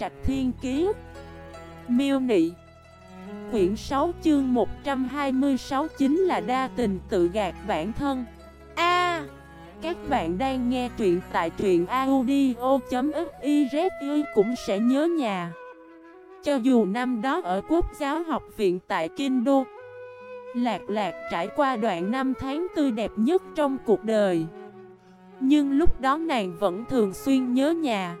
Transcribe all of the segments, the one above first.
Trạch Thiên Kiế Miêu Nị. Quyển 6 chương 126 chính là đa tình tự gạt bản thân. A, Các bạn đang nghe truyện tại truyện audio.xyz cũng sẽ nhớ nhà. Cho dù năm đó ở Quốc giáo học viện tại Kinh Đô, Lạc lạc trải qua đoạn năm tháng tươi đẹp nhất trong cuộc đời. Nhưng lúc đó nàng vẫn thường xuyên nhớ nhà.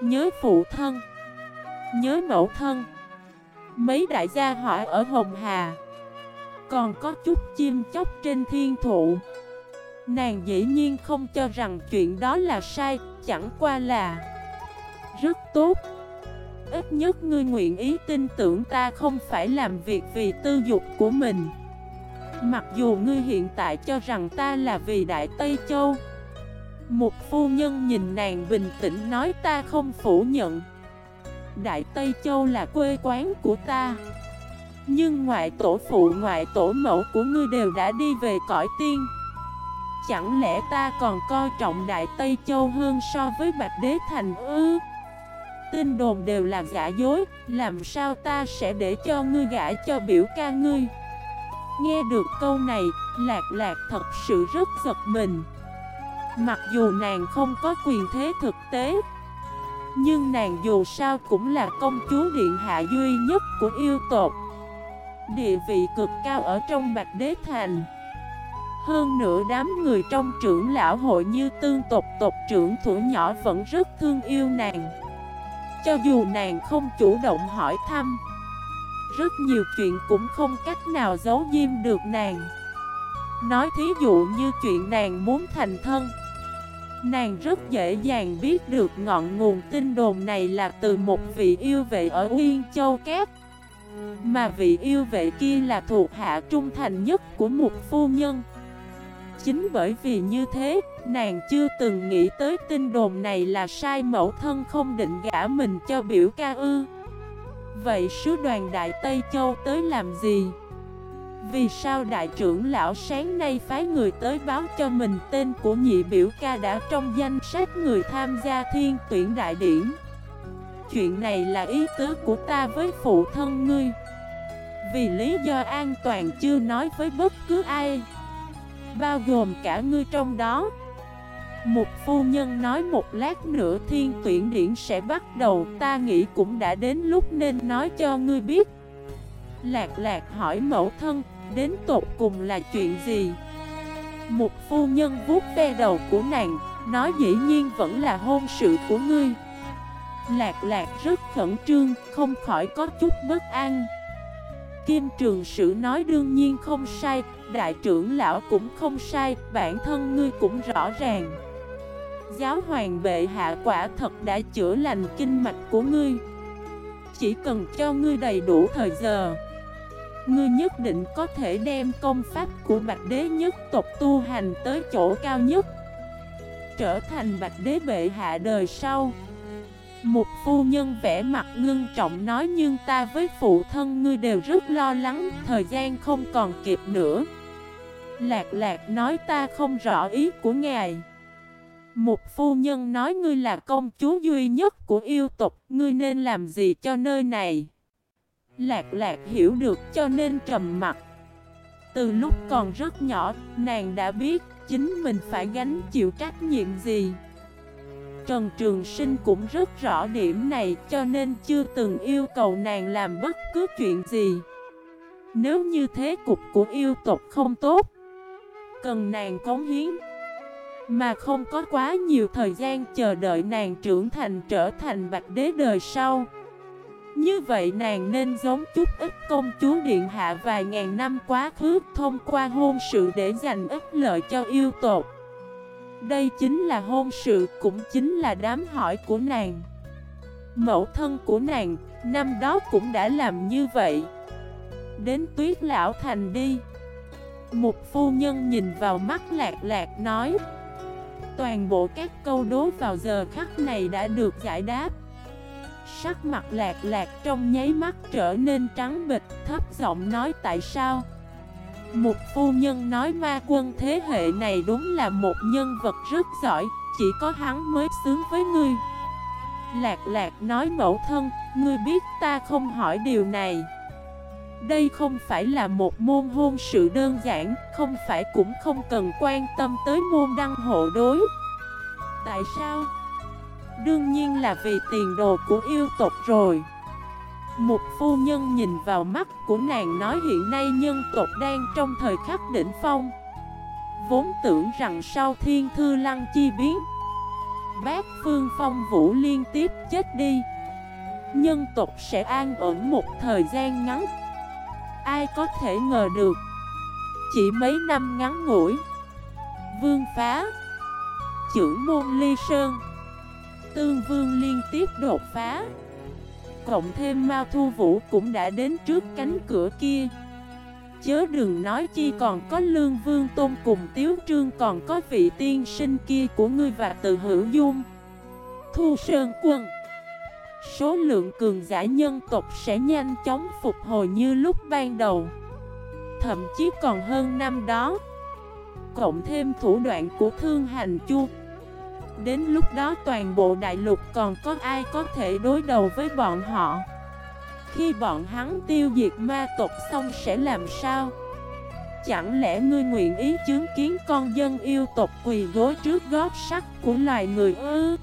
Nhớ phụ thân. Nhớ mẫu thân. Mấy đại gia hỏi ở Hồng Hà. Còn có chút chim chóc trên thiên thụ. Nàng dĩ nhiên không cho rằng chuyện đó là sai, Chẳng qua là Rất tốt. Ít nhất ngươi nguyện ý tin tưởng ta không phải làm việc vì tư dục của mình. Mặc dù ngươi hiện tại cho rằng ta là vì Đại Tây Châu một phu nhân nhìn nàng bình tĩnh nói ta không phủ nhận. Đại Tây Châu là quê quán của ta. Nhưng ngoại tổ phụ, ngoại tổ mẫu của ngươi đều đã đi về cõi tiên. Chẳng lẽ ta còn coi trọng Đại Tây Châu hơn so với Bạch Đế Thành ư? Tin đồn đều là giả dối, Làm sao ta sẽ để cho ngươi gã cho biểu ca ngươi? Nghe được câu này, Lạc lạc thật sự rất giật mình. Mặc dù nàng không có quyền thế thực tế, Nhưng nàng dù sao cũng là công chúa điện hạ duy nhất của yêu tộc. Địa vị cực cao ở trong Bạch Đế Thành. Hơn nữa đám người trong trưởng lão hội như tương tộc tộc trưởng thủ nhỏ vẫn rất thương yêu nàng. Cho dù nàng không chủ động hỏi thăm, Rất nhiều chuyện cũng không cách nào giấu diêm được nàng. Nói thí dụ như chuyện nàng muốn thành thân Nàng rất dễ dàng biết được ngọn nguồn tin đồn này là từ một vị yêu vệ ở Uyên Châu kép, Mà vị yêu vệ kia là thuộc hạ trung thành nhất của một phu nhân Chính bởi vì như thế, nàng chưa từng nghĩ tới tin đồn này là sai mẫu thân không định gả mình cho biểu ca ư. Vậy sứ đoàn Đại Tây Châu tới làm gì? Vì sao đại trưởng lão sáng nay phái người tới báo cho mình tên của nhị biểu ca đã trong danh sách người tham gia thiên tuyển đại điển? Chuyện này là ý tứ của ta với phụ thân ngươi. Vì lý do an toàn chưa nói với bất cứ ai. Bao gồm cả ngươi trong đó Một phu nhân nói một lát nữa thiên tuyển điển sẽ bắt đầu, Ta nghĩ cũng đã đến lúc nên nói cho ngươi biết Lạc lạc hỏi mẫu thân Đến tột cùng là chuyện gì Một phu nhân vuốt ve đầu của nàng Nói dĩ nhiên vẫn là hôn sự của ngươi Lạc lạc rất khẩn trương Không khỏi có chút bất an Kim Trường Sử nói đương nhiên không sai, đại trưởng lão cũng không sai, bản thân ngươi cũng rõ ràng. Giáo hoàng bệ hạ quả thật đã chữa lành kinh mạch của ngươi. Chỉ cần cho ngươi đầy đủ thời giờ, ngươi nhất định có thể đem công pháp của Bạch Đế nhất tộc tu hành tới chỗ cao nhất. Trở thành Bạch Đế bệ hạ đời sau. Một phu nhân vẽ mặt ngưng trọng nói nhưng ta với phụ thân ngươi đều rất lo lắng, thời gian không còn kịp nữa. Lạc lạc nói ta không rõ ý của ngài. Một phu nhân nói ngươi là công chúa duy nhất của yêu tộc, ngươi nên làm gì cho nơi này? Lạc lạc hiểu được cho nên trầm mặt. Từ lúc còn rất nhỏ, nàng đã biết chính mình phải gánh chịu trách nhiệm gì. Trần Trường Sinh cũng rất rõ điểm này cho nên chưa từng yêu cầu nàng làm bất cứ chuyện gì. Nếu như thế cục của yêu tộc không tốt, cần nàng cống hiến, mà không có quá nhiều thời gian chờ đợi nàng trưởng thành trở thành bạch đế đời sau. Như vậy nàng nên giống chút ít công chúa điện hạ vài ngàn năm quá khứ, thông qua hôn sự để giành ích lợi cho yêu tộc. Đây chính là hôn sự, cũng chính là đám hỏi của nàng. Mẫu thân của nàng, năm đó cũng đã làm như vậy. Đến tuyết lão thành đi. Một phu nhân nhìn vào mắt lạc lạc nói, Toàn bộ các câu đố vào giờ khắc này đã được giải đáp. Sắc mặt lạc lạc trong nháy mắt trở nên trắng bịch Thấp giọng nói tại sao? Một phu nhân nói ma quân thế hệ này đúng là một nhân vật rất giỏi Chỉ có hắn mới xứng với ngươi. Lạc lạc nói mẫu thân, ngươi biết ta không hỏi điều này. Đây không phải là một môn hôn sự đơn giản, không phải cũng không cần quan tâm tới môn đăng hộ đối. Tại sao? Đương nhiên là vì tiền đồ của yêu tộc rồi. Một phu nhân nhìn vào mắt của nàng nói hiện nay nhân tộc đang trong thời khắc đỉnh phong. Vốn tưởng rằng sau thiên thư lăng chi biến, Bác Phương Phong Vũ liên tiếp chết đi. Nhân tộc sẽ an ổn một thời gian ngắn. Ai có thể ngờ được, Chỉ mấy năm ngắn ngủi, Vương phá Chưởng môn ly sơn. Tương vương liên tiếp đột phá. Cộng thêm Mao Thu Vũ cũng đã đến trước cánh cửa kia. Chớ đừng nói chi còn có Lương Vương Tôn cùng Tiếu Trương, còn có vị tiên sinh kia của ngươi và từ hữu dung. Thu Sơn Quân. Số lượng cường giả nhân tộc sẽ nhanh chóng phục hồi như lúc ban đầu. Thậm chí còn hơn năm đó. Cộng thêm thủ đoạn của Thương Hành Chu Đến lúc đó toàn bộ đại lục còn có ai có thể đối đầu với bọn họ? Khi bọn hắn tiêu diệt ma tộc xong sẽ làm sao? Chẳng lẽ ngươi nguyện ý chứng kiến con dân yêu tộc quỳ gối trước gót sắt của loài người ư?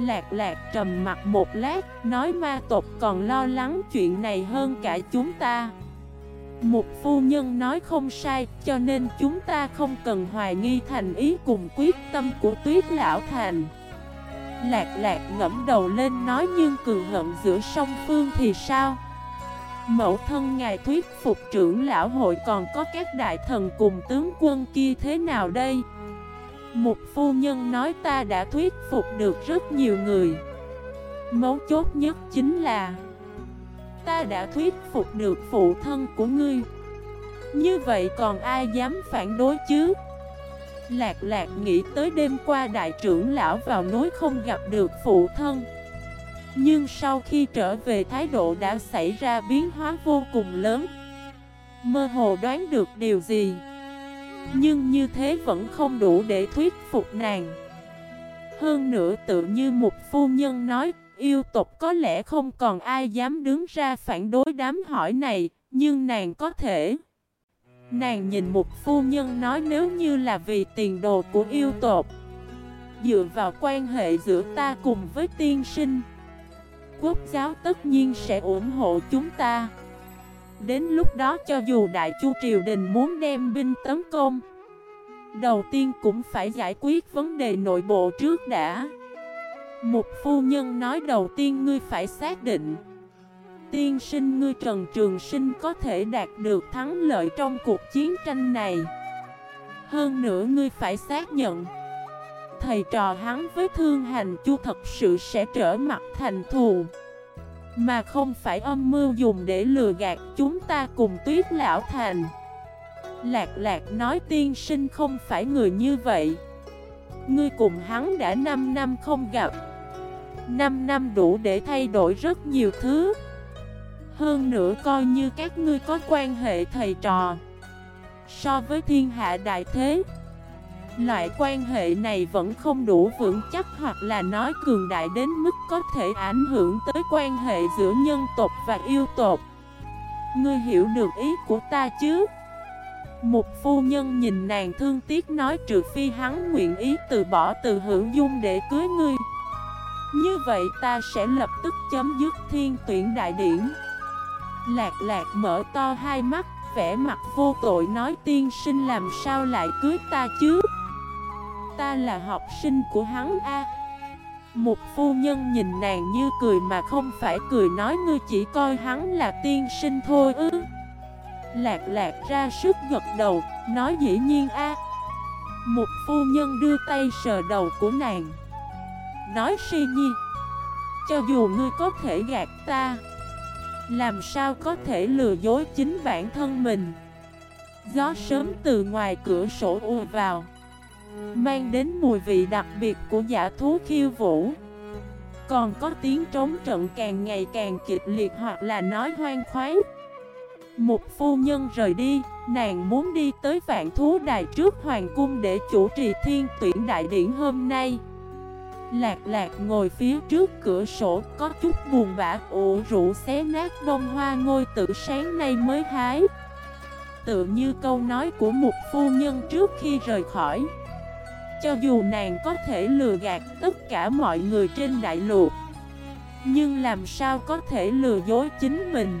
Lạc lạc trầm mặt một lát, Nói ma tộc còn lo lắng chuyện này hơn cả chúng ta. Một phu nhân nói không sai, Cho nên chúng ta không cần hoài nghi thành ý cùng quyết tâm của tuyết lão thành. Lạc lạc ngẫm đầu lên nói nhưng cường hận giữa song phương thì sao? Mẫu thân ngài thuyết phục trưởng lão hội còn có các đại thần cùng tướng quân kia thế nào đây? Một phu nhân nói ta đã thuyết phục được rất nhiều người. Mấu chốt nhất chính là Ta đã thuyết phục được phụ thân của ngươi. Như vậy còn ai dám phản đối chứ? Lạc lạc nghĩ tới đêm qua đại trưởng lão vào núi không gặp được phụ thân. Nhưng sau khi trở về, thái độ đã xảy ra biến hóa vô cùng lớn. Mơ hồ đoán được điều gì, nhưng như thế vẫn không đủ để thuyết phục nàng. Hơn nữa tự như một phu nhân nói Yêu tộc có lẽ không còn ai dám đứng ra phản đối đám hỏi này, Nhưng nàng có thể. Nàng nhìn một phu nhân nói nếu như là vì tiền đồ của yêu tộc, Dựa vào quan hệ giữa ta cùng với tiên sinh, Quốc giáo tất nhiên sẽ ủng hộ chúng ta. Đến lúc đó cho dù Đại Chu Triều Đình muốn đem binh tấn công, Đầu tiên cũng phải giải quyết vấn đề nội bộ trước đã. Một phu nhân nói đầu tiên ngươi phải xác định. Tiên sinh ngươi Trần Trường Sinh có thể đạt được thắng lợi trong cuộc chiến tranh này. Hơn nữa ngươi phải xác nhận, Thầy trò hắn với thương hành chu thật sự sẽ trở mặt thành thù. Mà không phải âm mưu dùng để lừa gạt chúng ta cùng tuyết lão thành. Lạc lạc nói tiên sinh không phải người như vậy. Ngươi cùng hắn đã 5 năm không gặp. 5 năm đủ để thay đổi rất nhiều thứ. Hơn nữa coi như các ngươi có quan hệ thầy trò. So với thiên hạ đại thế, Loại quan hệ này vẫn không đủ vững chắc hoặc là nói cường đại đến mức có thể ảnh hưởng tới quan hệ giữa nhân tộc và yêu tộc. Ngươi hiểu được ý của ta chứ? Một phu nhân nhìn nàng thương tiếc nói trừ phi hắn nguyện ý từ bỏ từ hữu dung để cưới ngươi. Như vậy ta sẽ lập tức chấm dứt thiên tuyển đại điển. Lạc lạc mở to hai mắt, vẻ mặt vô tội nói tiên sinh làm sao lại cưới ta chứ? Ta là học sinh của hắn a. Một phu nhân nhìn nàng như cười mà không phải cười nói ngươi chỉ coi hắn là tiên sinh thôi ư? Lạc lạc ra sức gật đầu, nói dĩ nhiên a. Một phu nhân đưa tay sờ đầu của nàng. Nói si nhi Cho dù ngươi có thể gạt ta Làm sao có thể lừa dối chính bản thân mình? Gió sớm từ ngoài cửa sổ ùa vào Mang đến mùi vị đặc biệt của giả thú khiêu vũ. Còn có tiếng trống trận càng ngày càng kịch liệt hoặc là nói hoang khoái một phu nhân rời đi, nàng muốn đi tới vạn thú đài trước hoàng cung để chủ trì thiên tuyển đại điển hôm nay. Lạc lạc ngồi phía trước cửa sổ có chút buồn bã ủ rũ xé nát bông hoa ngôi tử sáng nay mới hái. Tự như câu nói của một phu nhân trước khi rời khỏi. Cho dù nàng có thể lừa gạt tất cả mọi người trên đại lục Nhưng làm sao có thể lừa dối chính mình?